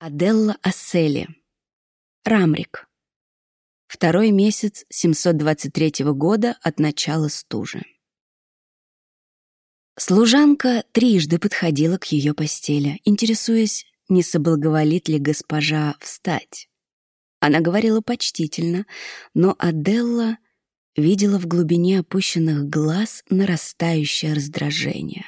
Аделла Ассели. Рамрик. Второй месяц 723 года от начала стужи. Служанка трижды подходила к ее постели, интересуясь, не соблаговолит ли госпожа встать. Она говорила почтительно, но Аделла видела в глубине опущенных глаз нарастающее раздражение.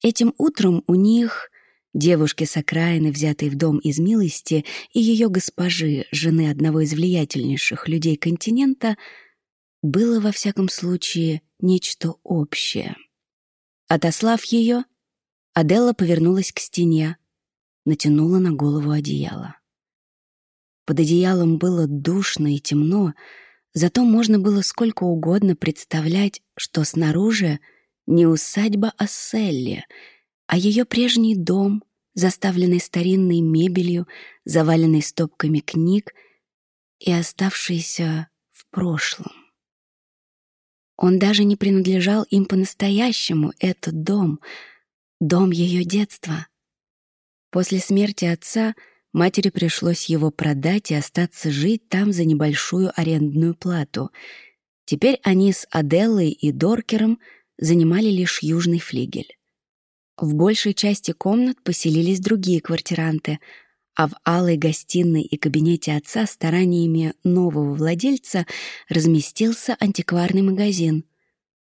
Этим утром у них девушки с окраины, взятой в дом из милости, и ее госпожи, жены одного из влиятельнейших людей континента, было, во всяком случае, нечто общее. Отослав ее, Аделла повернулась к стене, натянула на голову одеяло. Под одеялом было душно и темно, зато можно было сколько угодно представлять, что снаружи не усадьба а Селли — а ее прежний дом, заставленный старинной мебелью, заваленный стопками книг и оставшийся в прошлом. Он даже не принадлежал им по-настоящему, этот дом, дом ее детства. После смерти отца матери пришлось его продать и остаться жить там за небольшую арендную плату. Теперь они с Аделлой и Доркером занимали лишь южный флигель. В большей части комнат поселились другие квартиранты, а в алой гостиной и кабинете отца стараниями нового владельца разместился антикварный магазин.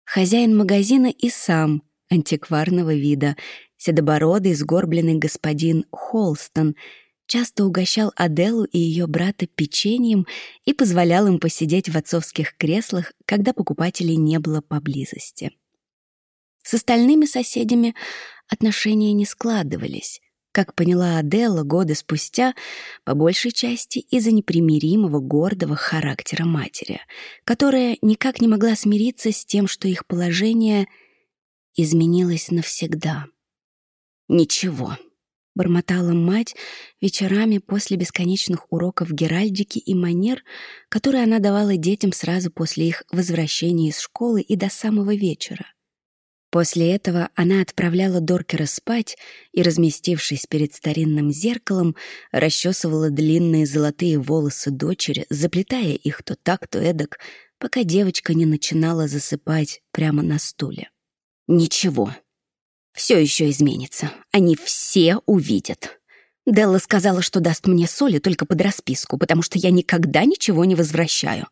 Хозяин магазина и сам антикварного вида, седобородый, сгорбленный господин Холстон, часто угощал Аделу и ее брата печеньем и позволял им посидеть в отцовских креслах, когда покупателей не было поблизости. С остальными соседями отношения не складывались, как поняла Аделла годы спустя, по большей части из-за непримиримого гордого характера матери, которая никак не могла смириться с тем, что их положение изменилось навсегда. «Ничего», — бормотала мать вечерами после бесконечных уроков геральдики и манер, которые она давала детям сразу после их возвращения из школы и до самого вечера. После этого она отправляла Доркера спать и, разместившись перед старинным зеркалом, расчесывала длинные золотые волосы дочери, заплетая их то так, то эдак, пока девочка не начинала засыпать прямо на стуле. «Ничего. Все еще изменится. Они все увидят. Делла сказала, что даст мне соли только под расписку, потому что я никогда ничего не возвращаю.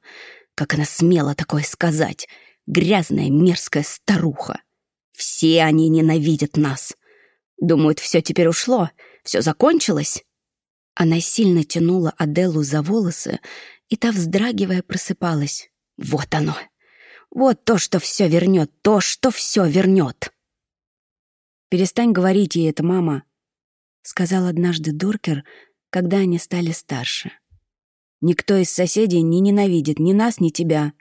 Как она смела такое сказать? Грязная, мерзкая старуха!» Все они ненавидят нас. Думают, все теперь ушло, все закончилось. Она сильно тянула Аделу за волосы, и та, вздрагивая, просыпалась. Вот оно. Вот то, что все вернет, то, что все вернет. «Перестань говорить ей это, мама», — сказал однажды Доркер, когда они стали старше. «Никто из соседей не ненавидит ни нас, ни тебя.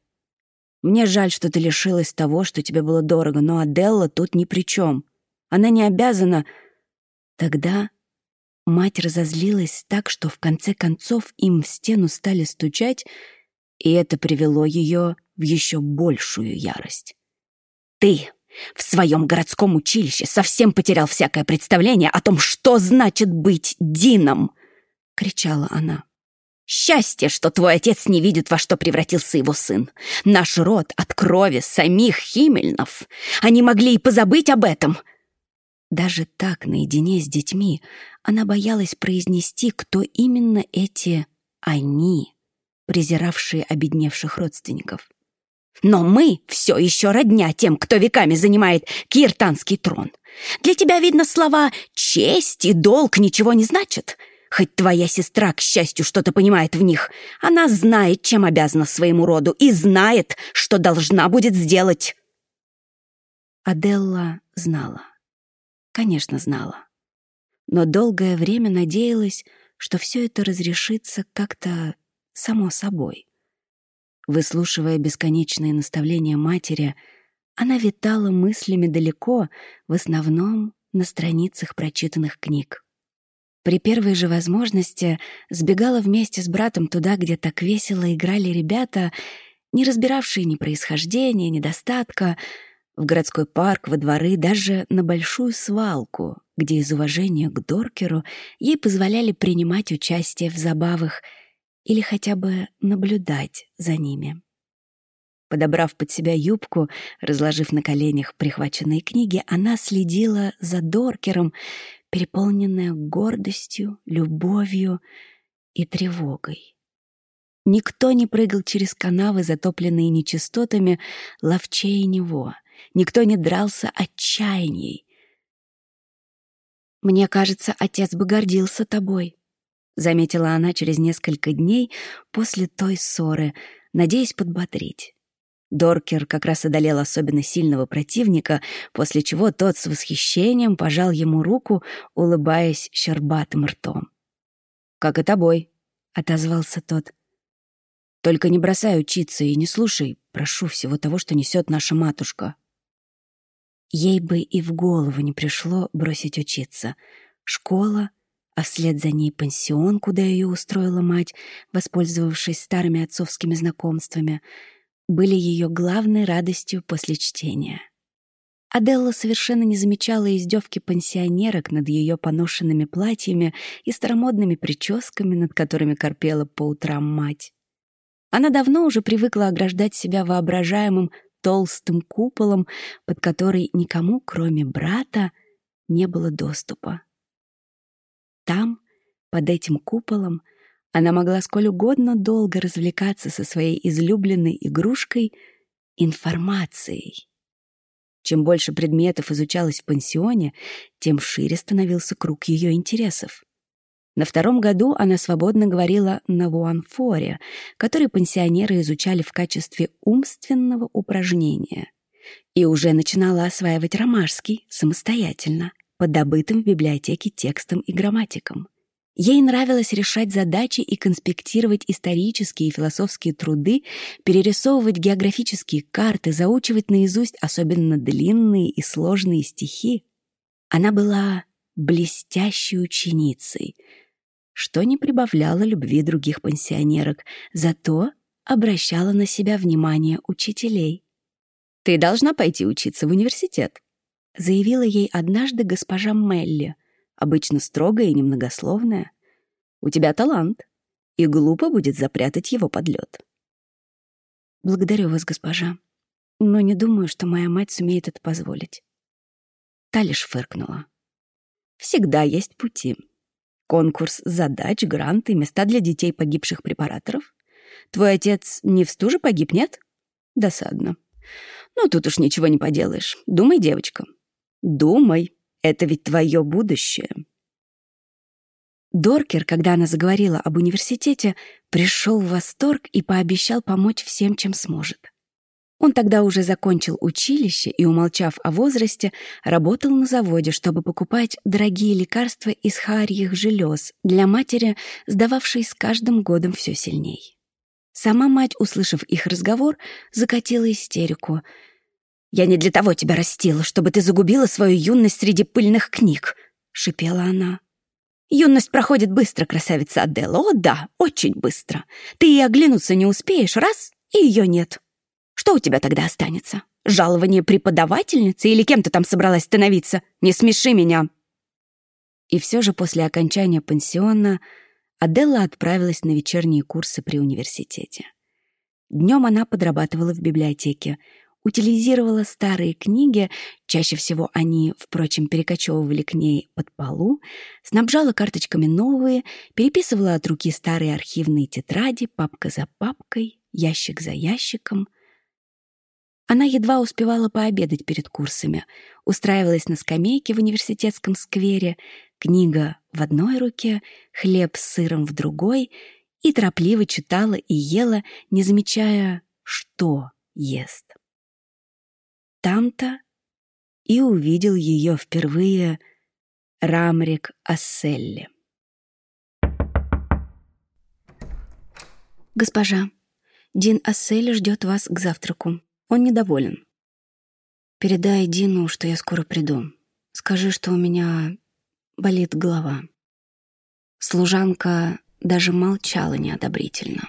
Мне жаль, что ты лишилась того, что тебе было дорого, но Аделла тут ни при чем. Она не обязана...» Тогда мать разозлилась так, что в конце концов им в стену стали стучать, и это привело ее в еще большую ярость. «Ты в своем городском училище совсем потерял всякое представление о том, что значит быть Дином!» — кричала она. Счастье, что твой отец не видит, во что превратился его сын. Наш род от крови самих Химельнов. Они могли и позабыть об этом. Даже так, наедине с детьми, она боялась произнести, кто именно эти «они», презиравшие обедневших родственников. Но мы все еще родня тем, кто веками занимает киртанский трон. Для тебя, видно, слова «честь» и «долг» ничего не значат — Хоть твоя сестра, к счастью, что-то понимает в них, она знает, чем обязана своему роду, и знает, что должна будет сделать. Аделла знала. Конечно, знала. Но долгое время надеялась, что все это разрешится как-то само собой. Выслушивая бесконечные наставления матери, она витала мыслями далеко, в основном на страницах прочитанных книг. При первой же возможности сбегала вместе с братом туда, где так весело играли ребята, не разбиравшие ни происхождения, ни достатка, В городской парк, во дворы, даже на большую свалку, где из уважения к Доркеру ей позволяли принимать участие в забавах или хотя бы наблюдать за ними. Подобрав под себя юбку, разложив на коленях прихваченные книги, она следила за Доркером, переполненная гордостью, любовью и тревогой. Никто не прыгал через канавы, затопленные нечистотами, ловчее него. Никто не дрался отчаянием. «Мне кажется, отец бы гордился тобой», — заметила она через несколько дней после той ссоры, надеясь подбодрить. Доркер как раз одолел особенно сильного противника, после чего тот с восхищением пожал ему руку, улыбаясь щербатым ртом. «Как и тобой», — отозвался тот. «Только не бросай учиться и не слушай, прошу, всего того, что несет наша матушка». Ей бы и в голову не пришло бросить учиться. Школа, а вслед за ней пансион, куда ее устроила мать, воспользовавшись старыми отцовскими знакомствами — были ее главной радостью после чтения. Аделла совершенно не замечала издевки пансионерок над ее поношенными платьями и старомодными прическами, над которыми корпела по утрам мать. Она давно уже привыкла ограждать себя воображаемым толстым куполом, под который никому, кроме брата, не было доступа. Там, под этим куполом, она могла сколь угодно долго развлекаться со своей излюбленной игрушкой — информацией. Чем больше предметов изучалось в пансионе, тем шире становился круг ее интересов. На втором году она свободно говорила на вуанфоре, который пансионеры изучали в качестве умственного упражнения, и уже начинала осваивать ромашский самостоятельно, под добытым в библиотеке текстом и грамматиком. Ей нравилось решать задачи и конспектировать исторические и философские труды, перерисовывать географические карты, заучивать наизусть особенно длинные и сложные стихи. Она была блестящей ученицей, что не прибавляло любви других пансионерок, зато обращала на себя внимание учителей. «Ты должна пойти учиться в университет», заявила ей однажды госпожа Мелли — обычно строгая и немногословная. У тебя талант, и глупо будет запрятать его под лед. Благодарю вас, госпожа, но не думаю, что моя мать сумеет это позволить. Та лишь фыркнула. Всегда есть пути. Конкурс задач, гранты, места для детей погибших препараторов. Твой отец не в стуже погиб, нет? Досадно. Ну, тут уж ничего не поделаешь. Думай, девочка. Думай. Это ведь твое будущее. Доркер, когда она заговорила об университете, пришел в восторг и пообещал помочь всем, чем сможет. Он тогда уже закончил училище и, умолчав о возрасте, работал на заводе, чтобы покупать дорогие лекарства из харьих желез для матери, сдававшей с каждым годом все сильней. Сама мать, услышав их разговор, закатила истерику — «Я не для того тебя растила, чтобы ты загубила свою юность среди пыльных книг», — шипела она. «Юность проходит быстро, красавица Аделла. О, да, очень быстро. Ты и оглянуться не успеешь, раз, и ее нет. Что у тебя тогда останется? Жалование преподавательницы или кем ты там собралась становиться? Не смеши меня!» И все же после окончания пансиона Аделла отправилась на вечерние курсы при университете. Днем она подрабатывала в библиотеке — утилизировала старые книги, чаще всего они, впрочем, перекочевывали к ней под полу, снабжала карточками новые, переписывала от руки старые архивные тетради, папка за папкой, ящик за ящиком. Она едва успевала пообедать перед курсами, устраивалась на скамейке в университетском сквере, книга в одной руке, хлеб с сыром в другой, и торопливо читала и ела, не замечая, что ест там-то и увидел ее впервые Рамрик Асселли. «Госпожа, Дин Асселли ждет вас к завтраку. Он недоволен. Передай Дину, что я скоро приду. Скажи, что у меня болит голова». Служанка даже молчала неодобрительно.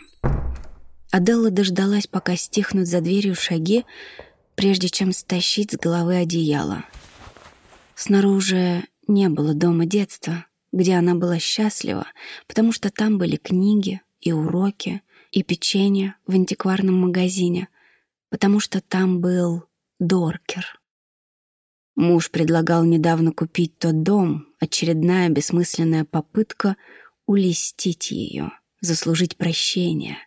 Аделла дождалась, пока стихнут за дверью шаги, прежде чем стащить с головы одеяло. Снаружи не было дома детства, где она была счастлива, потому что там были книги и уроки, и печенье в антикварном магазине, потому что там был Доркер. Муж предлагал недавно купить тот дом, очередная бессмысленная попытка улестить ее, заслужить прощение.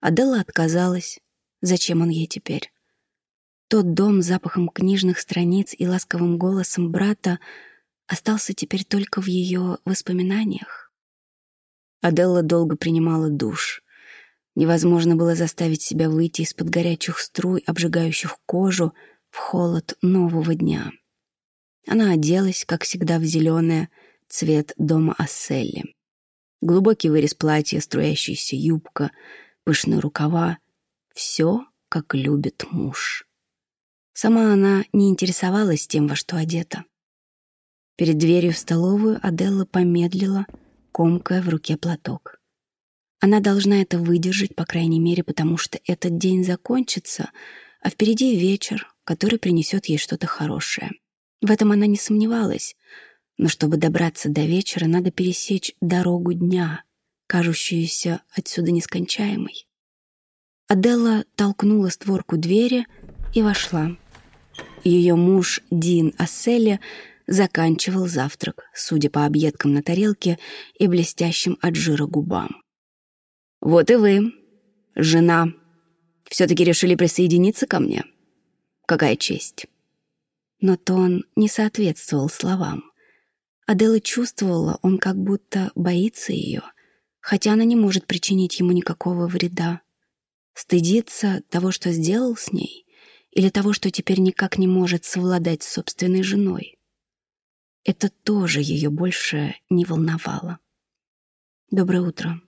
Адела отказалась. Зачем он ей теперь? Тот дом запахом книжных страниц и ласковым голосом брата остался теперь только в ее воспоминаниях. Аделла долго принимала душ. Невозможно было заставить себя выйти из-под горячих струй, обжигающих кожу, в холод нового дня. Она оделась, как всегда, в зеленое, цвет дома Асселли. Глубокий вырез платья, струящаяся юбка, пышные рукава — все, как любит муж. Сама она не интересовалась тем, во что одета. Перед дверью в столовую Аделла помедлила, комкая в руке платок. Она должна это выдержать, по крайней мере, потому что этот день закончится, а впереди вечер, который принесет ей что-то хорошее. В этом она не сомневалась, но чтобы добраться до вечера, надо пересечь дорогу дня, кажущуюся отсюда нескончаемой. Аделла толкнула створку двери и вошла. Ее муж Дин Асселли заканчивал завтрак, судя по объедкам на тарелке и блестящим от жира губам. «Вот и вы, жена, все-таки решили присоединиться ко мне? Какая честь!» Но тон не соответствовал словам. Адела чувствовала, он как будто боится ее, хотя она не может причинить ему никакого вреда. Стыдится того, что сделал с ней, или того, что теперь никак не может совладать с собственной женой. Это тоже ее больше не волновало. «Доброе утро».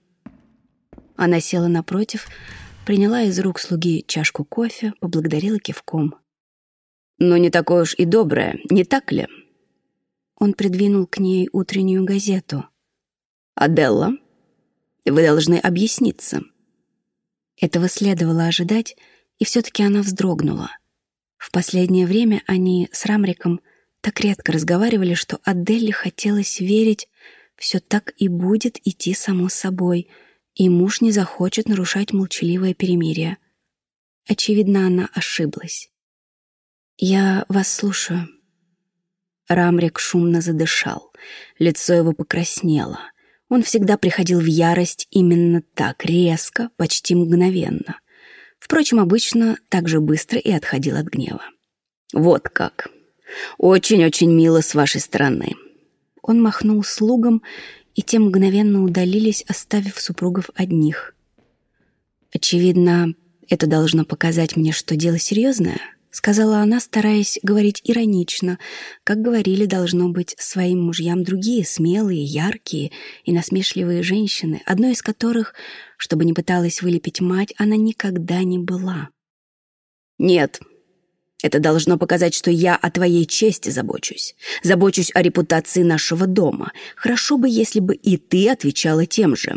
Она села напротив, приняла из рук слуги чашку кофе, поблагодарила кивком. «Но не такое уж и доброе, не так ли?» Он придвинул к ней утреннюю газету. «Аделла, вы должны объясниться». Этого следовало ожидать, и все-таки она вздрогнула. В последнее время они с Рамриком так редко разговаривали, что Аделле хотелось верить, все так и будет идти само собой, и муж не захочет нарушать молчаливое перемирие. Очевидно, она ошиблась. «Я вас слушаю», Рамрик шумно задышал. Лицо его покраснело. Он всегда приходил в ярость именно так, резко, почти мгновенно. Впрочем, обычно так же быстро и отходил от гнева. «Вот как! Очень-очень мило с вашей стороны!» Он махнул слугам, и те мгновенно удалились, оставив супругов одних. «Очевидно, это должно показать мне, что дело серьезное», — сказала она, стараясь говорить иронично, как говорили, должно быть, своим мужьям другие, смелые, яркие и насмешливые женщины, одной из которых, чтобы не пыталась вылепить мать, она никогда не была. «Нет, это должно показать, что я о твоей чести забочусь. Забочусь о репутации нашего дома. Хорошо бы, если бы и ты отвечала тем же».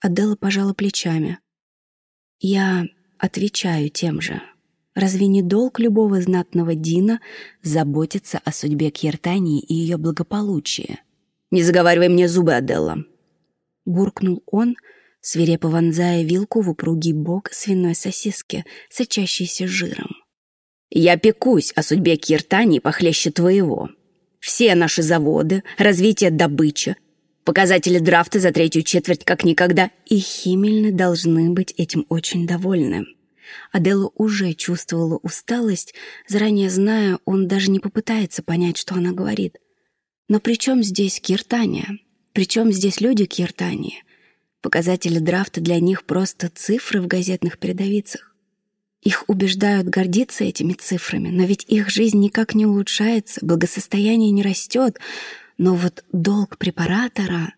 Адела пожала плечами. «Я отвечаю тем же». Разве не долг любого знатного Дина заботиться о судьбе Кьертании и ее благополучии? «Не заговаривай мне зубы, Аделла!» Буркнул он, свирепо вонзая вилку в упругий бок свиной сосиски, сочащейся жиром. «Я пекусь о судьбе Киртании похлеще твоего. Все наши заводы, развитие добычи, показатели драфта за третью четверть как никогда, и Химельны должны быть этим очень довольны. Адела уже чувствовала усталость, заранее зная, он даже не попытается понять, что она говорит. Но при чем здесь Киртания? При чем здесь люди Киртании? Показатели драфта для них просто цифры в газетных передовицах. Их убеждают гордиться этими цифрами, но ведь их жизнь никак не улучшается, благосостояние не растет. Но вот долг препаратора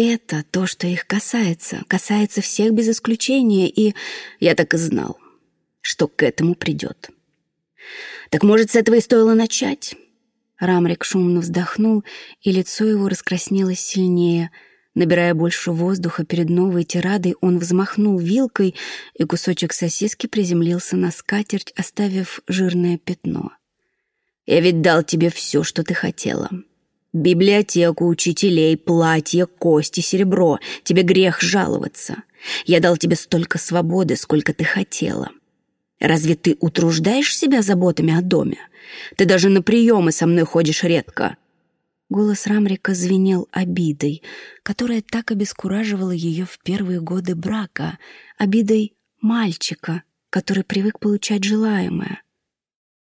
это то, что их касается, касается всех без исключения, и я так и знал, что к этому придет. Так может, с этого и стоило начать? Рамрик шумно вздохнул, и лицо его раскраснелось сильнее, Набирая больше воздуха перед новой тирадой, он взмахнул вилкой, и кусочек сосиски приземлился на скатерть, оставив жирное пятно. «Я ведь дал тебе все, что ты хотела. Библиотеку, учителей, платье, кости, серебро. Тебе грех жаловаться. Я дал тебе столько свободы, сколько ты хотела. Разве ты утруждаешь себя заботами о доме? Ты даже на приемы со мной ходишь редко». Голос Рамрика звенел обидой, которая так обескураживала ее в первые годы брака, обидой мальчика, который привык получать желаемое.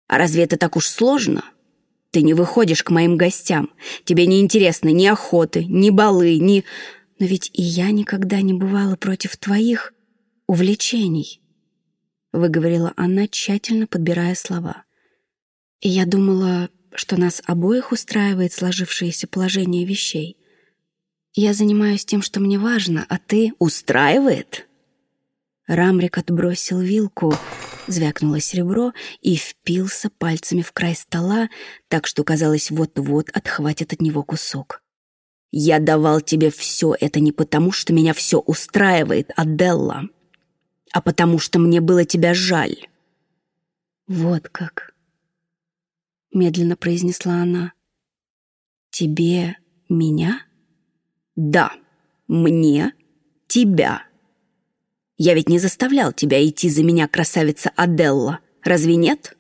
«А разве это так уж сложно? Ты не выходишь к моим гостям. Тебе не интересны ни охоты, ни балы, ни... Но ведь и я никогда не бывала против твоих увлечений», — выговорила она, тщательно подбирая слова. И я думала, что нас обоих устраивает сложившееся положение вещей. Я занимаюсь тем, что мне важно, а ты... Устраивает? Рамрик отбросил вилку, звякнуло серебро и впился пальцами в край стола, так что, казалось, вот-вот отхватит от него кусок. «Я давал тебе все это не потому, что меня все устраивает, Аделла, а потому что мне было тебя жаль». «Вот как», — медленно произнесла она. «Тебе меня?» «Да, мне тебя. Я ведь не заставлял тебя идти за меня, красавица Аделла, разве нет?»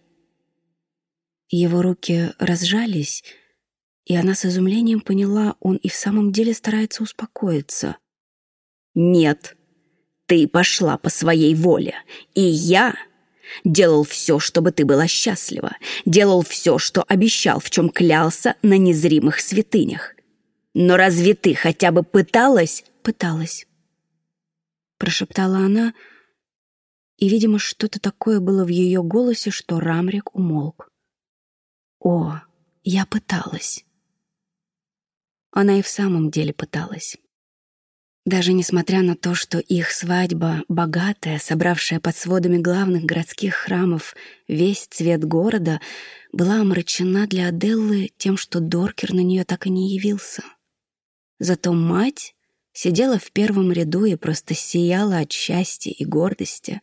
Его руки разжались, и она с изумлением поняла, он и в самом деле старается успокоиться. «Нет, ты пошла по своей воле, и я Делал все, чтобы ты была счастлива. Делал все, что обещал, в чем клялся на незримых святынях. Но разве ты хотя бы пыталась? Пыталась. Прошептала она, и, видимо, что-то такое было в ее голосе, что Рамрик умолк. О, я пыталась. Она и в самом деле пыталась. Даже несмотря на то, что их свадьба, богатая, собравшая под сводами главных городских храмов весь цвет города, была омрачена для Аделлы тем, что Доркер на нее так и не явился. Зато мать сидела в первом ряду и просто сияла от счастья и гордости.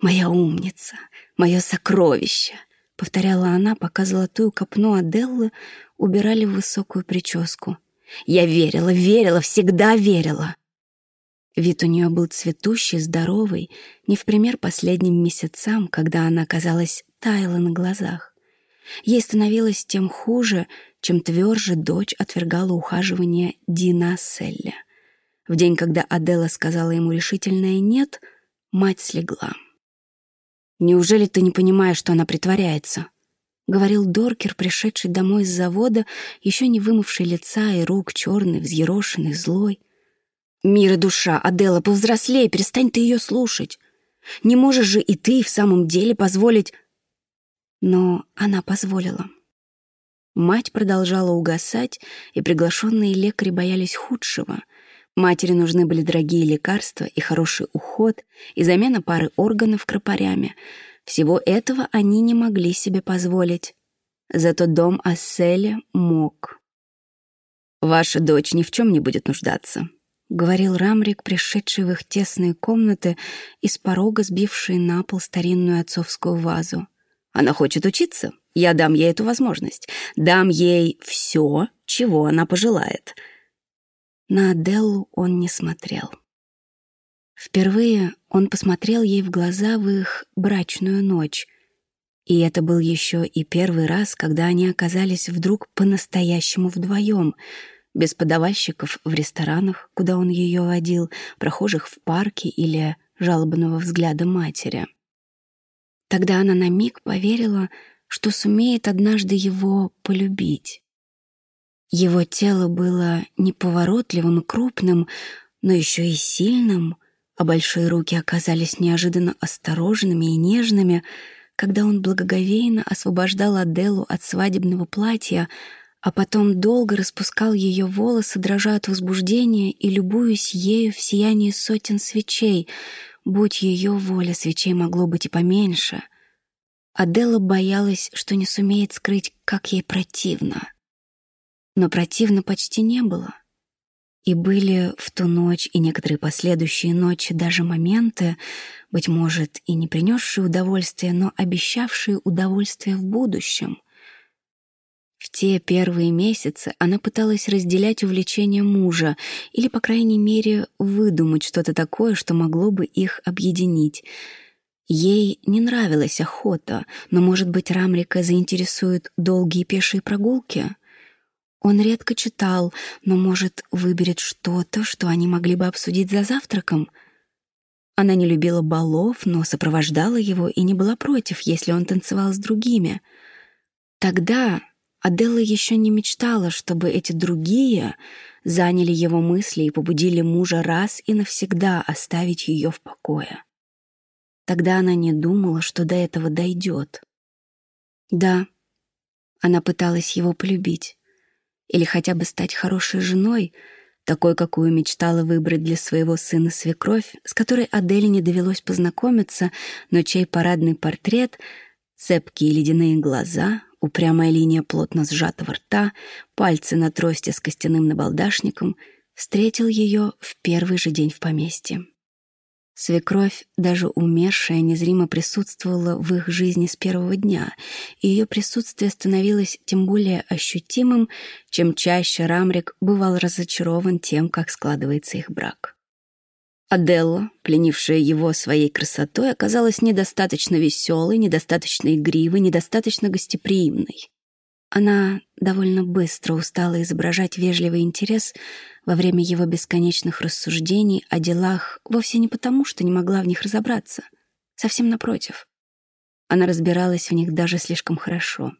«Моя умница, мое сокровище!» — повторяла она, пока золотую копну Аделлы убирали в высокую прическу — я верила, верила, всегда верила. Вид у нее был цветущий, здоровый, не в пример последним месяцам, когда она, казалось, таяла на глазах. Ей становилось тем хуже, чем тверже дочь отвергала ухаживание Дина Селля. В день, когда Адела сказала ему решительное «нет», мать слегла. «Неужели ты не понимаешь, что она притворяется?» говорил Доркер, пришедший домой с завода, еще не вымывший лица и рук, черный, взъерошенный, злой. «Мир и душа, Адела, повзрослей, перестань ты ее слушать. Не можешь же и ты в самом деле позволить...» Но она позволила. Мать продолжала угасать, и приглашенные лекари боялись худшего. Матери нужны были дорогие лекарства и хороший уход, и замена пары органов кропарями — всего этого они не могли себе позволить. Зато дом Асселя мог. «Ваша дочь ни в чем не будет нуждаться», — говорил Рамрик, пришедший в их тесные комнаты и с порога сбивший на пол старинную отцовскую вазу. «Она хочет учиться. Я дам ей эту возможность. Дам ей все, чего она пожелает». На Аделлу он не смотрел. Впервые он посмотрел ей в глаза в их брачную ночь. И это был еще и первый раз, когда они оказались вдруг по-настоящему вдвоем, без подавальщиков в ресторанах, куда он ее водил, прохожих в парке или жалобного взгляда матери. Тогда она на миг поверила, что сумеет однажды его полюбить. Его тело было неповоротливым и крупным, но еще и сильным — а большие руки оказались неожиданно осторожными и нежными, когда он благоговейно освобождал Аделу от свадебного платья, а потом долго распускал ее волосы, дрожа от возбуждения и любуясь ею в сиянии сотен свечей. Будь ее воля, свечей могло быть и поменьше. Адела боялась, что не сумеет скрыть, как ей противно. Но противно почти не было — И были в ту ночь и некоторые последующие ночи даже моменты, быть может, и не принесшие удовольствия, но обещавшие удовольствие в будущем. В те первые месяцы она пыталась разделять увлечения мужа или, по крайней мере, выдумать что-то такое, что могло бы их объединить. Ей не нравилась охота, но, может быть, Рамрика заинтересуют долгие пешие прогулки — он редко читал, но, может, выберет что-то, что они могли бы обсудить за завтраком. Она не любила балов, но сопровождала его и не была против, если он танцевал с другими. Тогда Аделла еще не мечтала, чтобы эти другие заняли его мысли и побудили мужа раз и навсегда оставить ее в покое. Тогда она не думала, что до этого дойдет. Да, она пыталась его полюбить или хотя бы стать хорошей женой, такой, какую мечтала выбрать для своего сына свекровь, с которой Аделе не довелось познакомиться, но чей парадный портрет, цепкие ледяные глаза, упрямая линия плотно сжатого рта, пальцы на трости с костяным набалдашником, встретил ее в первый же день в поместье. Свекровь, даже умершая, незримо присутствовала в их жизни с первого дня, и ее присутствие становилось тем более ощутимым, чем чаще Рамрик бывал разочарован тем, как складывается их брак. Аделла, пленившая его своей красотой, оказалась недостаточно веселой, недостаточно игривой, недостаточно гостеприимной. Она довольно быстро устала изображать вежливый интерес во время его бесконечных рассуждений о делах вовсе не потому, что не могла в них разобраться. Совсем напротив. Она разбиралась в них даже слишком хорошо.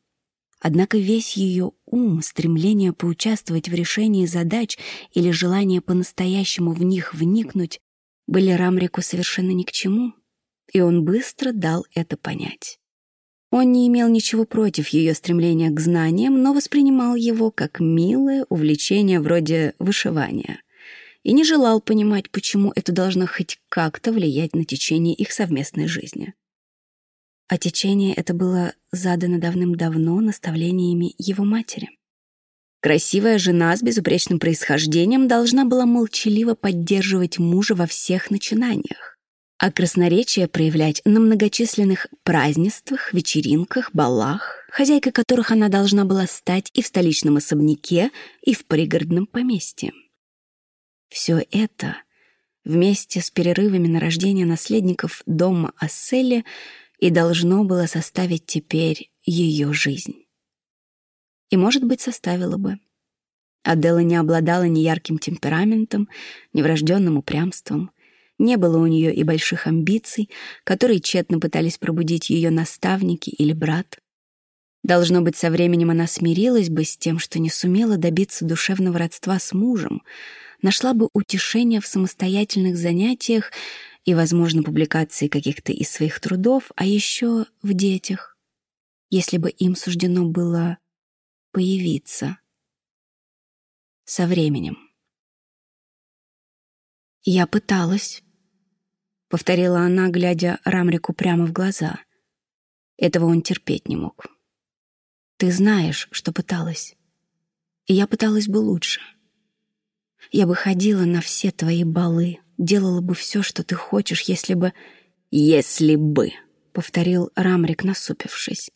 Однако весь ее ум, стремление поучаствовать в решении задач или желание по-настоящему в них вникнуть были Рамрику совершенно ни к чему, и он быстро дал это понять. Он не имел ничего против ее стремления к знаниям, но воспринимал его как милое увлечение вроде вышивания и не желал понимать, почему это должно хоть как-то влиять на течение их совместной жизни. А течение это было задано давным-давно наставлениями его матери. Красивая жена с безупречным происхождением должна была молчаливо поддерживать мужа во всех начинаниях а красноречие проявлять на многочисленных празднествах, вечеринках, балах, хозяйкой которых она должна была стать и в столичном особняке, и в пригородном поместье. Все это вместе с перерывами на рождение наследников дома Асселли и должно было составить теперь ее жизнь. И, может быть, составило бы. Адела не обладала ни ярким темпераментом, ни врожденным упрямством — не было у нее и больших амбиций, которые тщетно пытались пробудить ее наставники или брат. Должно быть, со временем она смирилась бы с тем, что не сумела добиться душевного родства с мужем, нашла бы утешение в самостоятельных занятиях и, возможно, публикации каких-то из своих трудов, а еще в детях, если бы им суждено было появиться со временем. Я пыталась, — повторила она, глядя Рамрику прямо в глаза. Этого он терпеть не мог. «Ты знаешь, что пыталась. И я пыталась бы лучше. Я бы ходила на все твои балы, делала бы все, что ты хочешь, если бы...» «Если бы», — повторил Рамрик, насупившись.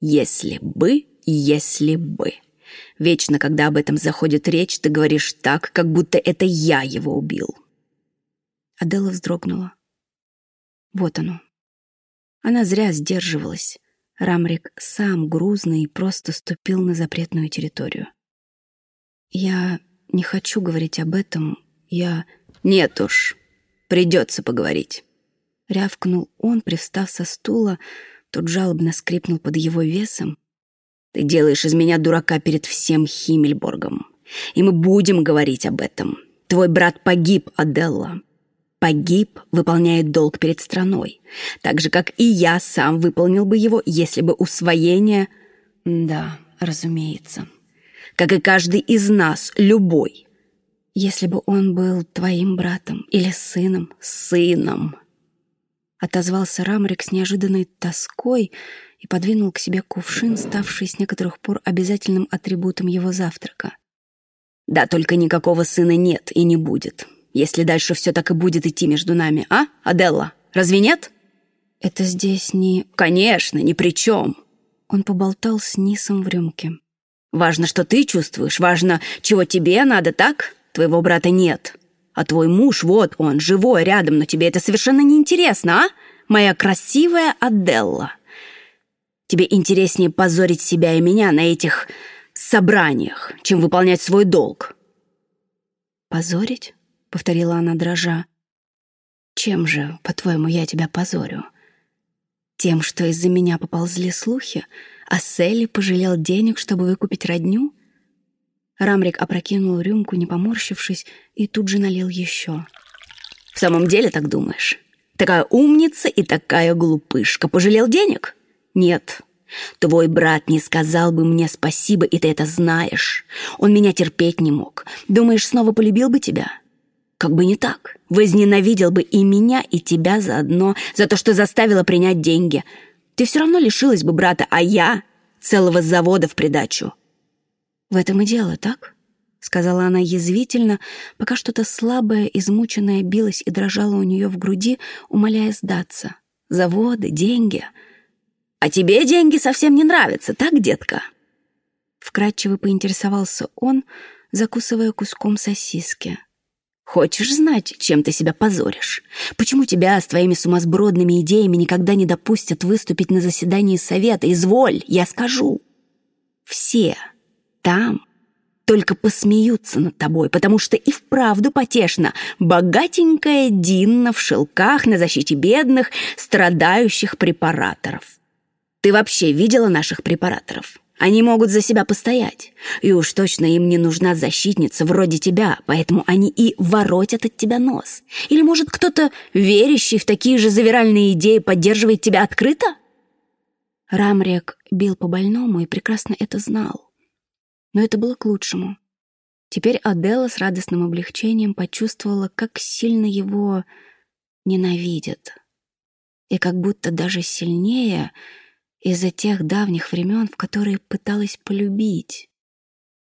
«Если бы, если бы». Вечно, когда об этом заходит речь, ты говоришь так, как будто это я его убил. Адела вздрогнула. Вот оно. Она зря сдерживалась. Рамрик сам грузный просто ступил на запретную территорию. «Я не хочу говорить об этом. Я...» «Нет уж, придется поговорить». Рявкнул он, привстав со стула, тут жалобно скрипнул под его весом. «Ты делаешь из меня дурака перед всем Химмельборгом. И мы будем говорить об этом. Твой брат погиб, Аделла погиб, выполняя долг перед страной, так же, как и я сам выполнил бы его, если бы усвоение... Да, разумеется. Как и каждый из нас, любой. Если бы он был твоим братом или сыном, сыном. Отозвался Рамрик с неожиданной тоской и подвинул к себе кувшин, ставший с некоторых пор обязательным атрибутом его завтрака. Да, только никакого сына нет и не будет, если дальше все так и будет идти между нами, а, Аделла? Разве нет? Это здесь не... Конечно, ни при чем. Он поболтал с Нисом в рюмке. Важно, что ты чувствуешь, важно, чего тебе надо, так? Твоего брата нет. А твой муж, вот он, живой, рядом, но тебе это совершенно неинтересно, а? Моя красивая Аделла. Тебе интереснее позорить себя и меня на этих собраниях, чем выполнять свой долг. «Позорить?» — повторила она дрожа. «Чем же, по-твоему, я тебя позорю? Тем, что из-за меня поползли слухи, а Селли пожалел денег, чтобы выкупить родню?» Рамрик опрокинул рюмку, не поморщившись, и тут же налил еще. «В самом деле так думаешь? Такая умница и такая глупышка. Пожалел денег? Нет. Твой брат не сказал бы мне спасибо, и ты это знаешь. Он меня терпеть не мог. Думаешь, снова полюбил бы тебя? Как бы не так. Возненавидел бы и меня, и тебя заодно за то, что заставила принять деньги. Ты все равно лишилась бы брата, а я — целого завода в придачу. В этом и дело, так? Сказала она язвительно, пока что-то слабое, измученное билось и дрожало у нее в груди, умоляя сдаться. Заводы, деньги. А тебе деньги совсем не нравятся, так, детка? Вкратчиво поинтересовался он, закусывая куском сосиски. Хочешь знать, чем ты себя позоришь? Почему тебя с твоими сумасбродными идеями никогда не допустят выступить на заседании совета? Изволь, я скажу. Все там только посмеются над тобой, потому что и вправду потешно. Богатенькая Динна в шелках на защите бедных, страдающих препараторов. Ты вообще видела наших препараторов? Они могут за себя постоять. И уж точно им не нужна защитница вроде тебя, поэтому они и воротят от тебя нос. Или, может, кто-то, верящий в такие же завиральные идеи, поддерживает тебя открыто? Рамрек бил по больному и прекрасно это знал. Но это было к лучшему. Теперь Адела с радостным облегчением почувствовала, как сильно его ненавидят. И как будто даже сильнее из-за тех давних времен, в которые пыталась полюбить.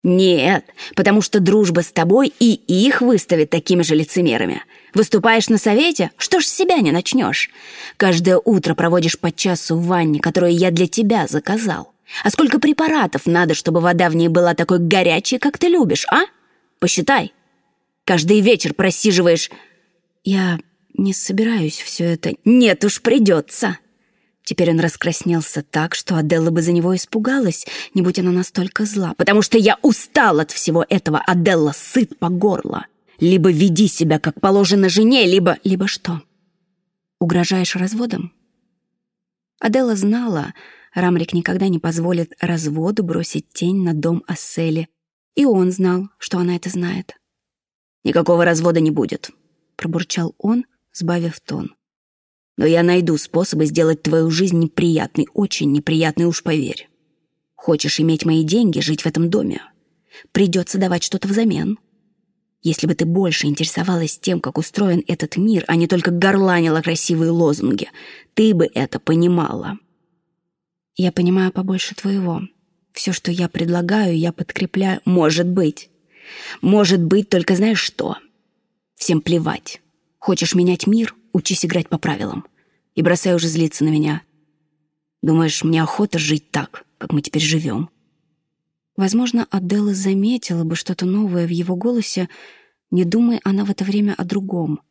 «Нет, потому что дружба с тобой и их выставит такими же лицемерами. Выступаешь на совете? Что ж с себя не начнешь? Каждое утро проводишь по часу в ванне, которую я для тебя заказал. А сколько препаратов надо, чтобы вода в ней была такой горячей, как ты любишь, а? Посчитай. Каждый вечер просиживаешь... Я не собираюсь все это... Нет уж, придется. Теперь он раскраснелся так, что Аделла бы за него испугалась, не будь она настолько зла. Потому что я устал от всего этого, Аделла, сыт по горло. Либо веди себя, как положено жене, либо... Либо что? Угрожаешь разводом? Аделла знала, Рамрик никогда не позволит разводу бросить тень на дом Ассели. И он знал, что она это знает. «Никакого развода не будет», — пробурчал он, сбавив тон. «Но я найду способы сделать твою жизнь неприятной, очень неприятной, уж поверь. Хочешь иметь мои деньги, жить в этом доме? Придется давать что-то взамен. Если бы ты больше интересовалась тем, как устроен этот мир, а не только горланила красивые лозунги, ты бы это понимала». Я понимаю побольше твоего. Все, что я предлагаю, я подкрепляю. Может быть. Может быть, только знаешь что? Всем плевать. Хочешь менять мир? Учись играть по правилам. И бросай уже злиться на меня. Думаешь, мне охота жить так, как мы теперь живем? Возможно, Аделла заметила бы что-то новое в его голосе, не думая она в это время о другом.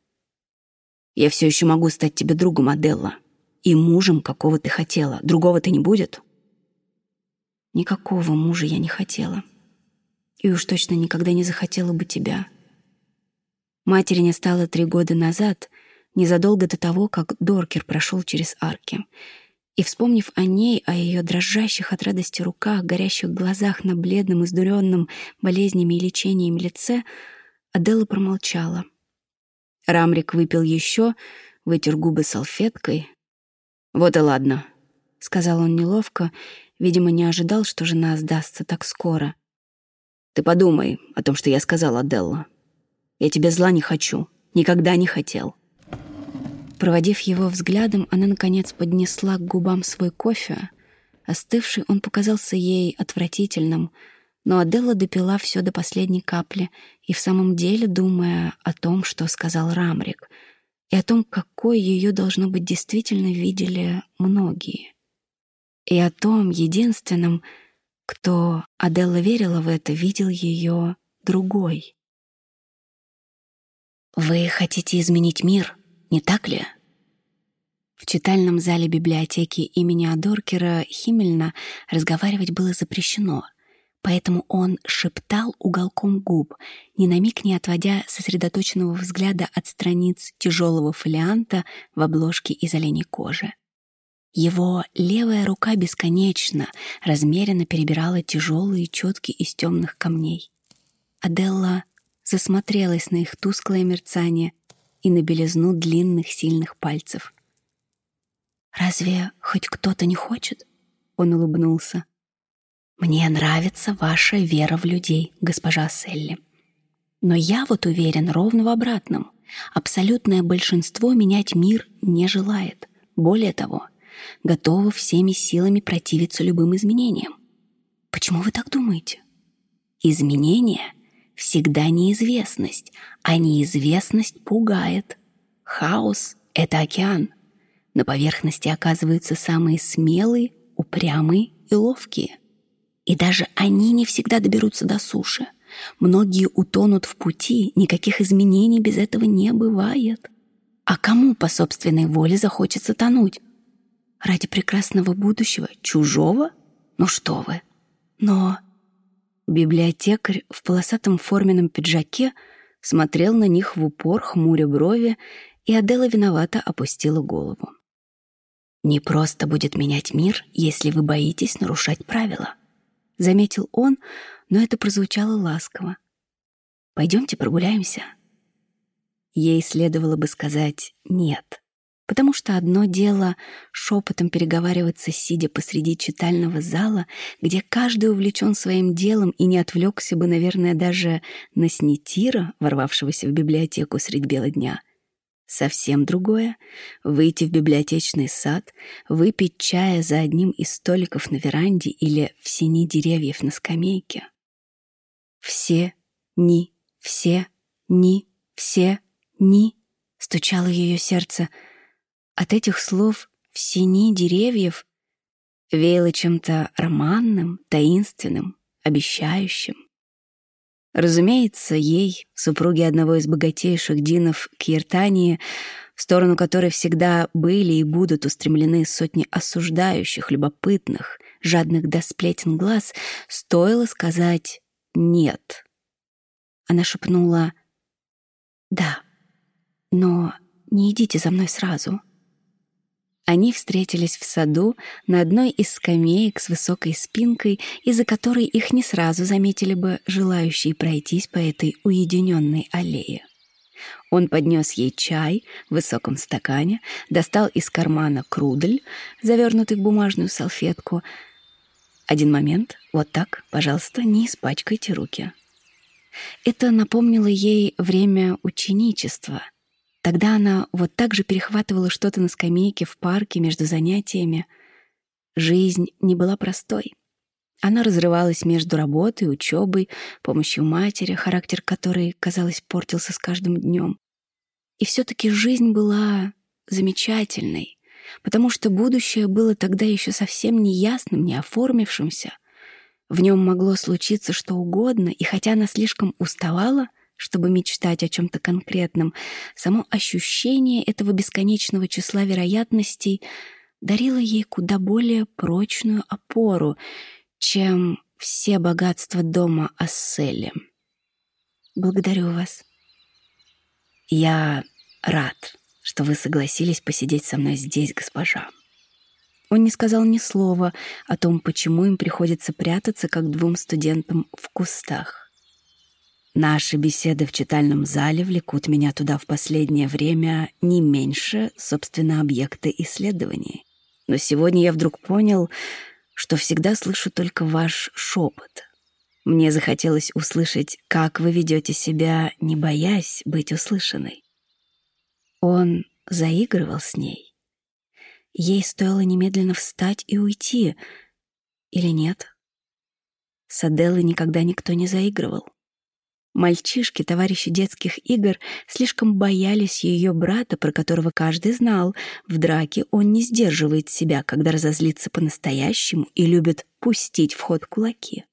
Я все еще могу стать тебе другом, Аделла и мужем, какого ты хотела. Другого-то не будет?» «Никакого мужа я не хотела. И уж точно никогда не захотела бы тебя. Матери не стало три года назад, незадолго до того, как Доркер прошел через арки. И, вспомнив о ней, о ее дрожащих от радости руках, горящих глазах на бледном, издуренном болезнями и лечением лице, Аделла промолчала. Рамрик выпил еще, вытер губы салфеткой, «Вот и ладно», — сказал он неловко, видимо, не ожидал, что жена сдастся так скоро. «Ты подумай о том, что я сказала, Делла. Я тебе зла не хочу, никогда не хотел». Проводив его взглядом, она, наконец, поднесла к губам свой кофе. Остывший он показался ей отвратительным, но Аделла допила все до последней капли и в самом деле думая о том, что сказал Рамрик, и о том, какой ее, должно быть, действительно видели многие. И о том единственном, кто, Аделла верила в это, видел ее другой. «Вы хотите изменить мир, не так ли?» В читальном зале библиотеки имени Адоркера Химмельна разговаривать было запрещено, поэтому он шептал уголком губ, ни на миг не отводя сосредоточенного взгляда от страниц тяжелого фолианта в обложке из оленей кожи. Его левая рука бесконечно, размеренно перебирала тяжелые четки из темных камней. Аделла засмотрелась на их тусклое мерцание и на белизну длинных сильных пальцев. «Разве хоть кто-то не хочет?» Он улыбнулся. «Мне нравится ваша вера в людей, госпожа Селли. Но я вот уверен ровно в обратном. Абсолютное большинство менять мир не желает. Более того, готово всеми силами противиться любым изменениям. Почему вы так думаете? Изменения — всегда неизвестность, а неизвестность пугает. Хаос — это океан. На поверхности оказываются самые смелые, упрямые и ловкие. И даже они не всегда доберутся до суши. Многие утонут в пути, никаких изменений без этого не бывает. А кому по собственной воле захочется тонуть? Ради прекрасного будущего? Чужого? Ну что вы. Но библиотекарь в полосатом форменном пиджаке смотрел на них в упор, хмуря брови, и Адела виновато опустила голову. «Не просто будет менять мир, если вы боитесь нарушать правила», — заметил он, но это прозвучало ласково. «Пойдемте прогуляемся». Ей следовало бы сказать «нет», Потому что одно дело шепотом переговариваться, сидя посреди читального зала, где каждый увлечен своим делом и не отвлекся бы, наверное, даже на снитира, ворвавшегося в библиотеку средь бела дня. Совсем другое — выйти в библиотечный сад, выпить чая за одним из столиков на веранде или в сени деревьев на скамейке. Все, ни, все, ни, все, ни, стучало ее сердце — от этих слов в сини деревьев веяло чем-то романным, таинственным, обещающим. Разумеется, ей, супруге одного из богатейших динов Киртании, в сторону которой всегда были и будут устремлены сотни осуждающих, любопытных, жадных до сплетен глаз, стоило сказать «нет». Она шепнула «да, но не идите за мной сразу». Они встретились в саду на одной из скамеек с высокой спинкой, из-за которой их не сразу заметили бы желающие пройтись по этой уединенной аллее. Он поднес ей чай в высоком стакане, достал из кармана крудель, завернутый в бумажную салфетку. «Один момент, вот так, пожалуйста, не испачкайте руки». Это напомнило ей время ученичества — Тогда она вот так же перехватывала что-то на скамейке в парке между занятиями. Жизнь не была простой. Она разрывалась между работой учебой, помощью матери, характер которой, казалось, портился с каждым днем. И все-таки жизнь была замечательной, потому что будущее было тогда еще совсем неясным, не оформившимся. В нем могло случиться что угодно, и хотя она слишком уставала, чтобы мечтать о чем-то конкретном. Само ощущение этого бесконечного числа вероятностей дарило ей куда более прочную опору, чем все богатства дома Асселли. «Благодарю вас». «Я рад, что вы согласились посидеть со мной здесь, госпожа». Он не сказал ни слова о том, почему им приходится прятаться, как двум студентам в кустах. Наши беседы в читальном зале влекут меня туда в последнее время не меньше, собственно, объекта исследований. Но сегодня я вдруг понял, что всегда слышу только ваш шепот. Мне захотелось услышать, как вы ведете себя, не боясь быть услышанной. Он заигрывал с ней. Ей стоило немедленно встать и уйти. Или нет? С Аделлой никогда никто не заигрывал. Мальчишки, товарищи детских игр, слишком боялись ее брата, про которого каждый знал. В драке он не сдерживает себя, когда разозлится по-настоящему и любит пустить в ход кулаки.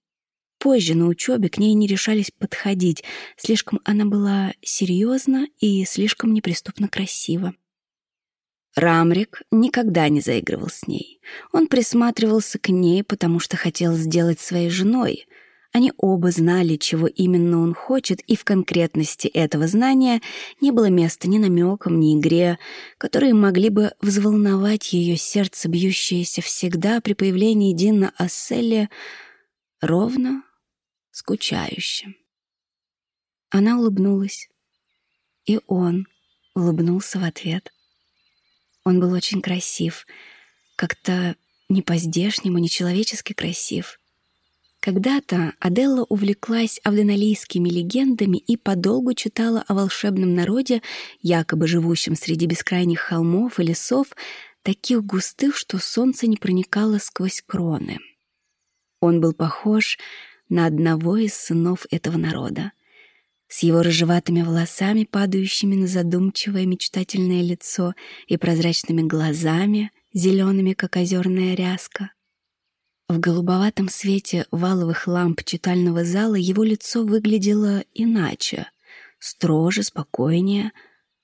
Позже на учебе к ней не решались подходить, слишком она была серьезна и слишком неприступно красива. Рамрик никогда не заигрывал с ней. Он присматривался к ней, потому что хотел сделать своей женой — они оба знали, чего именно он хочет, и в конкретности этого знания не было места ни намекам, ни игре, которые могли бы взволновать ее сердце, бьющееся всегда при появлении Дина Асселли, ровно, скучающе. Она улыбнулась, и он улыбнулся в ответ. Он был очень красив, как-то не по-здешнему, не человечески красив — когда-то Аделла увлеклась авденалийскими легендами и подолгу читала о волшебном народе, якобы живущем среди бескрайних холмов и лесов, таких густых, что солнце не проникало сквозь кроны. Он был похож на одного из сынов этого народа. С его рыжеватыми волосами, падающими на задумчивое мечтательное лицо, и прозрачными глазами, зелеными, как озерная ряска. В голубоватом свете валовых ламп читального зала его лицо выглядело иначе, строже, спокойнее,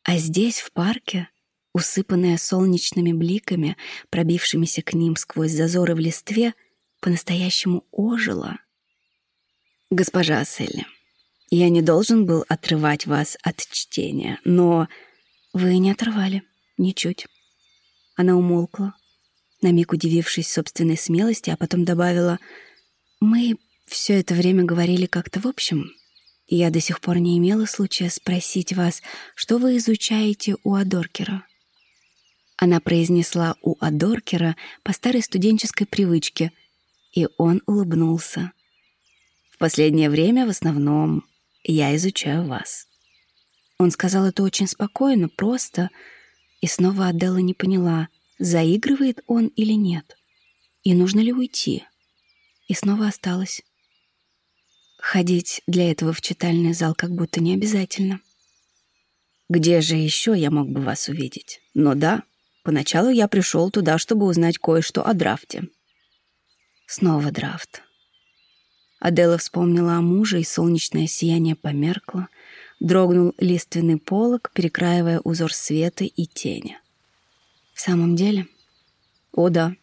а здесь, в парке, усыпанное солнечными бликами, пробившимися к ним сквозь зазоры в листве, по-настоящему ожило. «Госпожа Селли, я не должен был отрывать вас от чтения, но вы не отрывали, ничуть». Она умолкла, на миг удивившись собственной смелости, а потом добавила, «Мы все это время говорили как-то в общем, я до сих пор не имела случая спросить вас, что вы изучаете у Адоркера». Она произнесла «у Адоркера» по старой студенческой привычке, и он улыбнулся. «В последнее время в основном я изучаю вас». Он сказал это очень спокойно, просто, и снова Аделла не поняла — заигрывает он или нет, и нужно ли уйти. И снова осталось. Ходить для этого в читальный зал как будто не обязательно. Где же еще я мог бы вас увидеть? Но да, поначалу я пришел туда, чтобы узнать кое-что о драфте. Снова драфт. Адела вспомнила о муже, и солнечное сияние померкло. Дрогнул лиственный полог, перекраивая узор света и тени. В самом деле? О, да.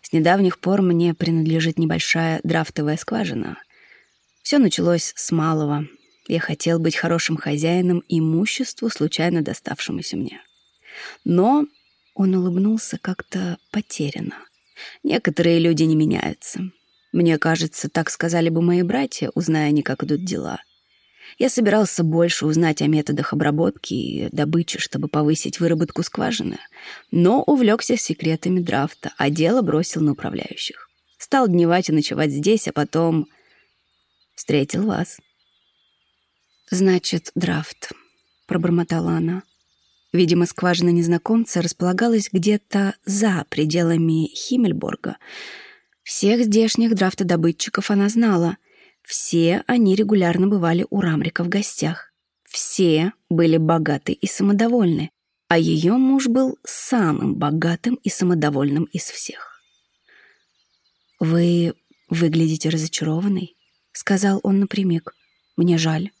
С недавних пор мне принадлежит небольшая драфтовая скважина. Все началось с малого. Я хотел быть хорошим хозяином имуществу, случайно доставшемуся мне. Но он улыбнулся как-то потерянно. Некоторые люди не меняются. Мне кажется, так сказали бы мои братья, узная они, как идут дела. Я собирался больше узнать о методах обработки и добычи, чтобы повысить выработку скважины, но увлекся секретами драфта, а дело бросил на управляющих. Стал дневать и ночевать здесь, а потом встретил вас. «Значит, драфт», — пробормотала она. Видимо, скважина незнакомца располагалась где-то за пределами Химмельборга. Всех здешних драфтодобытчиков она знала — все они регулярно бывали у Рамрика в гостях. Все были богаты и самодовольны, а ее муж был самым богатым и самодовольным из всех. «Вы выглядите разочарованной», — сказал он напрямик. «Мне жаль».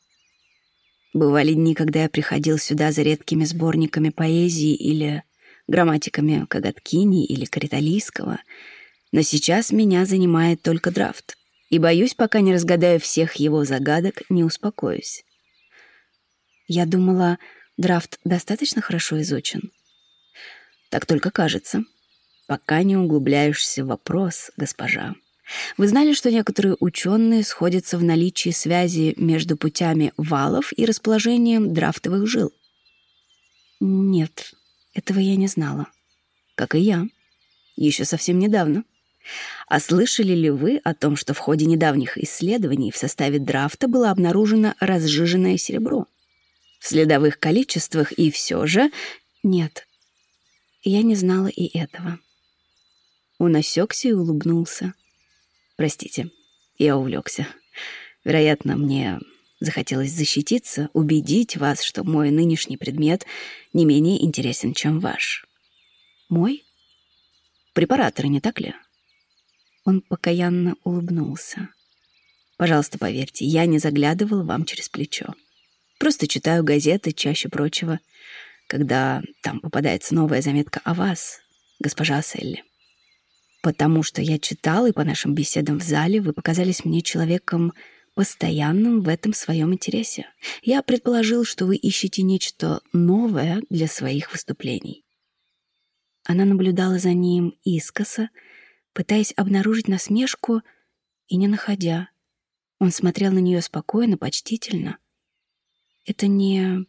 Бывали дни, когда я приходил сюда за редкими сборниками поэзии или грамматиками Кагаткини или Кариталийского, но сейчас меня занимает только драфт и, боюсь, пока не разгадаю всех его загадок, не успокоюсь. Я думала, драфт достаточно хорошо изучен. Так только кажется. Пока не углубляешься в вопрос, госпожа. Вы знали, что некоторые ученые сходятся в наличии связи между путями валов и расположением драфтовых жил? Нет, этого я не знала. Как и я. Еще совсем недавно. А слышали ли вы о том, что в ходе недавних исследований в составе драфта было обнаружено разжиженное серебро? В следовых количествах и все же... Нет, я не знала и этого. Он осекся и улыбнулся. Простите, Я увлекся. Вероятно, мне захотелось защититься, убедить вас, что мой нынешний предмет не менее интересен, чем ваш. Мой? Препараторы, не так ли? Он покаянно улыбнулся. Пожалуйста, поверьте, я не заглядывал вам через плечо. Просто читаю газеты чаще прочего, когда там попадается новая заметка о вас, госпожа Селли. Потому что я читал, и по нашим беседам в зале вы показались мне человеком постоянным в этом своем интересе. Я предположил, что вы ищете нечто новое для своих выступлений. Она наблюдала за ним искоса, пытаясь обнаружить насмешку и не находя. Он смотрел на нее спокойно, почтительно. «Это не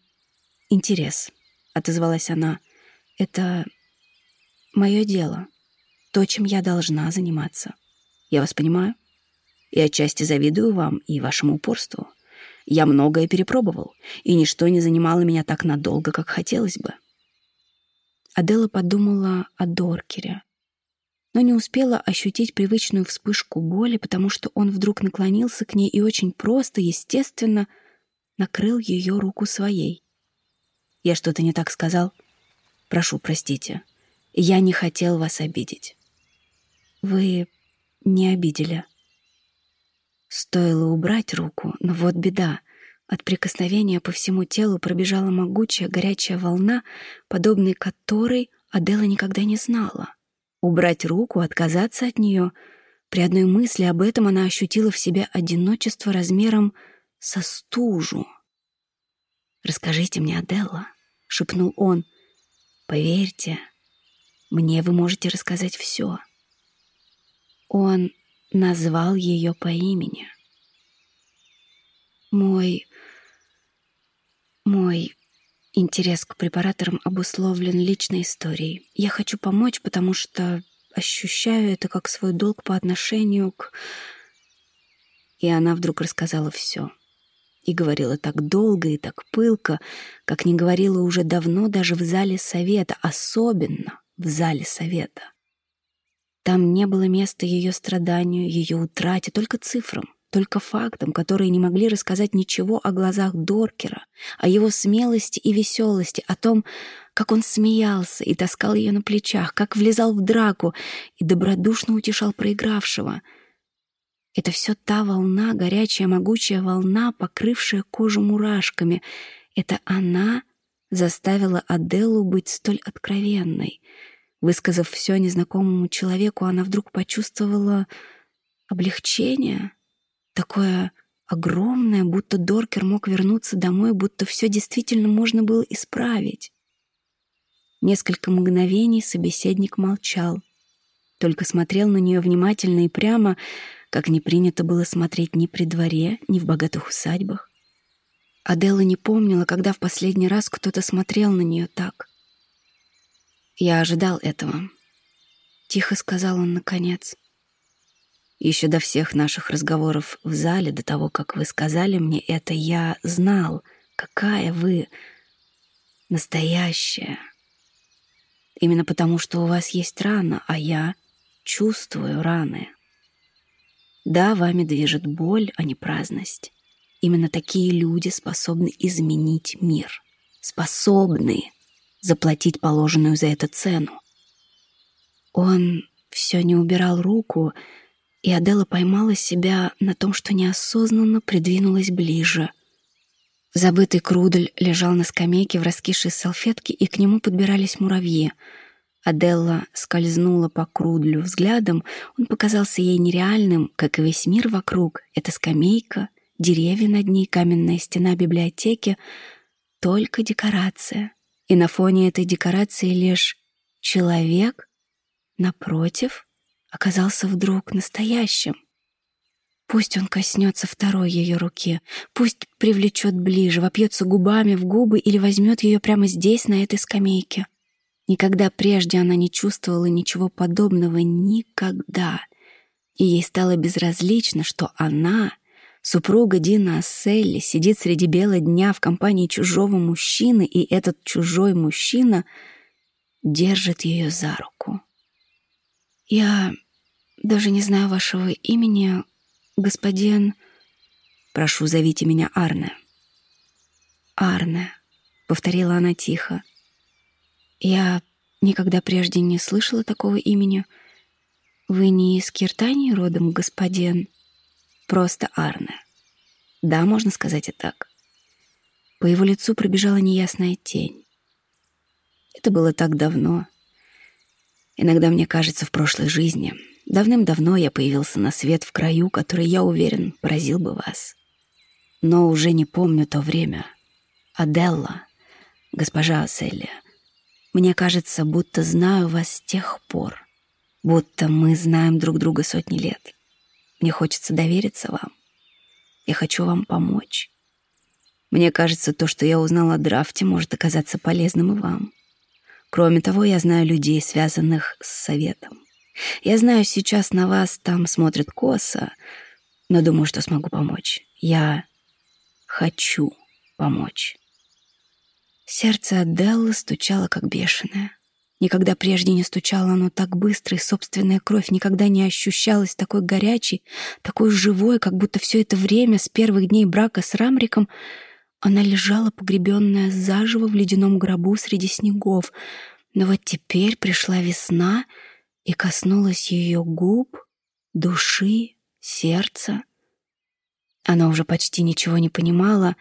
интерес», — отозвалась она. «Это мое дело, то, чем я должна заниматься. Я вас понимаю?» и отчасти завидую вам и вашему упорству. Я многое перепробовал, и ничто не занимало меня так надолго, как хотелось бы. Адела подумала о Доркере, но не успела ощутить привычную вспышку боли, потому что он вдруг наклонился к ней и очень просто, естественно, накрыл ее руку своей. «Я что-то не так сказал? Прошу, простите. Я не хотел вас обидеть». «Вы не обидели», Стоило убрать руку, но вот беда. От прикосновения по всему телу пробежала могучая горячая волна, подобной которой Адела никогда не знала. Убрать руку, отказаться от нее. При одной мысли об этом она ощутила в себе одиночество размером со стужу. «Расскажите мне, Аделла», — шепнул он. «Поверьте, мне вы можете рассказать все». Он назвал ее по имени. Мой... мой интерес к препараторам обусловлен личной историей. Я хочу помочь, потому что ощущаю это как свой долг по отношению к... И она вдруг рассказала все. И говорила так долго и так пылко, как не говорила уже давно даже в зале совета, особенно в зале совета. Там не было места ее страданию, ее утрате, только цифрам, только фактам, которые не могли рассказать ничего о глазах Доркера, о его смелости и веселости, о том, как он смеялся и таскал ее на плечах, как влезал в драку и добродушно утешал проигравшего. Это все та волна, горячая, могучая волна, покрывшая кожу мурашками. Это она заставила Аделу быть столь откровенной — Высказав все незнакомому человеку, она вдруг почувствовала облегчение, такое огромное, будто Доркер мог вернуться домой, будто все действительно можно было исправить. Несколько мгновений собеседник молчал, только смотрел на нее внимательно и прямо, как не принято было смотреть ни при дворе, ни в богатых усадьбах. Адела не помнила, когда в последний раз кто-то смотрел на нее так. Я ожидал этого. Тихо сказал он наконец. Еще до всех наших разговоров в зале, до того, как вы сказали мне это, я знал, какая вы настоящая. Именно потому, что у вас есть рана, а я чувствую раны. Да, вами движет боль, а не праздность. Именно такие люди способны изменить мир. Способны заплатить положенную за это цену. Он все не убирал руку, и Адела поймала себя на том, что неосознанно придвинулась ближе. Забытый Крудель лежал на скамейке в раскисшей салфетке, и к нему подбирались муравьи. Аделла скользнула по Крудлю взглядом, он показался ей нереальным, как и весь мир вокруг. Эта скамейка, деревья над ней, каменная стена библиотеки — только декорация — и на фоне этой декорации лишь человек, напротив, оказался вдруг настоящим. Пусть он коснется второй ее руки, пусть привлечет ближе, вопьется губами в губы или возьмет ее прямо здесь, на этой скамейке. Никогда прежде она не чувствовала ничего подобного, никогда. И ей стало безразлично, что она Супруга Дина Асселли сидит среди бела дня в компании чужого мужчины, и этот чужой мужчина держит ее за руку. «Я даже не знаю вашего имени, господин... Прошу, зовите меня Арне. Арне, повторила она тихо. Я никогда прежде не слышала такого имени. Вы не из Киртании родом, господин? Просто Арне. Да, можно сказать и так. По его лицу пробежала неясная тень. Это было так давно. Иногда мне кажется, в прошлой жизни. Давным-давно я появился на свет в краю, который, я уверен, поразил бы вас. Но уже не помню то время. Аделла, госпожа Аселия, мне кажется, будто знаю вас с тех пор, будто мы знаем друг друга сотни лет. Мне хочется довериться вам. Я хочу вам помочь. Мне кажется, то, что я узнал о драфте, может оказаться полезным и вам. Кроме того, я знаю людей, связанных с советом. Я знаю, сейчас на вас там смотрят косо, но думаю, что смогу помочь. Я хочу помочь. Сердце Аделлы стучало, как бешеное. Никогда прежде не стучало оно так быстро, и собственная кровь никогда не ощущалась такой горячей, такой живой, как будто все это время с первых дней брака с Рамриком она лежала погребенная заживо в ледяном гробу среди снегов. Но вот теперь пришла весна и коснулась ее губ, души, сердца. Она уже почти ничего не понимала,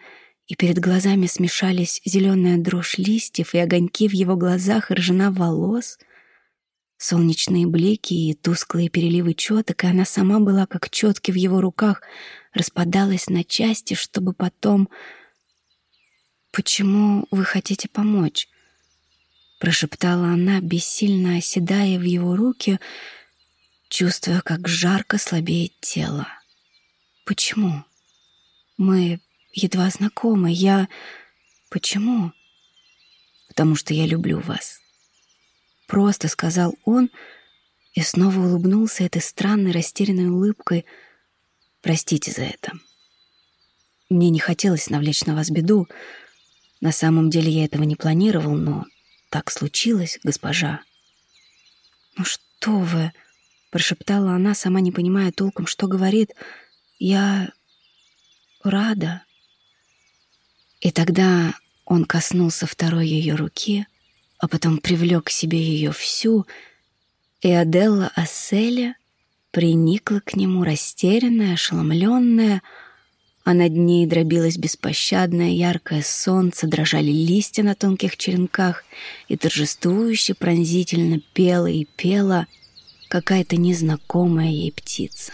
и перед глазами смешались зеленая дрожь листьев и огоньки в его глазах и ржана волос, солнечные блики и тусклые переливы четок, и она сама была как четки в его руках, распадалась на части, чтобы потом... «Почему вы хотите помочь?» прошептала она, бессильно оседая в его руки, чувствуя, как жарко слабеет тело. «Почему? Мы едва знакомы. Я... Почему? Потому что я люблю вас. Просто сказал он и снова улыбнулся этой странной растерянной улыбкой. Простите за это. Мне не хотелось навлечь на вас беду. На самом деле я этого не планировал, но так случилось, госпожа. Ну что вы... Прошептала она, сама не понимая толком, что говорит. «Я рада». И тогда он коснулся второй ее руки, а потом привлек к себе ее всю, и Аделла Асселя приникла к нему растерянная, ошеломленная, а над ней дробилось беспощадное яркое солнце, дрожали листья на тонких черенках, и торжествующе пронзительно пела и пела какая-то незнакомая ей птица.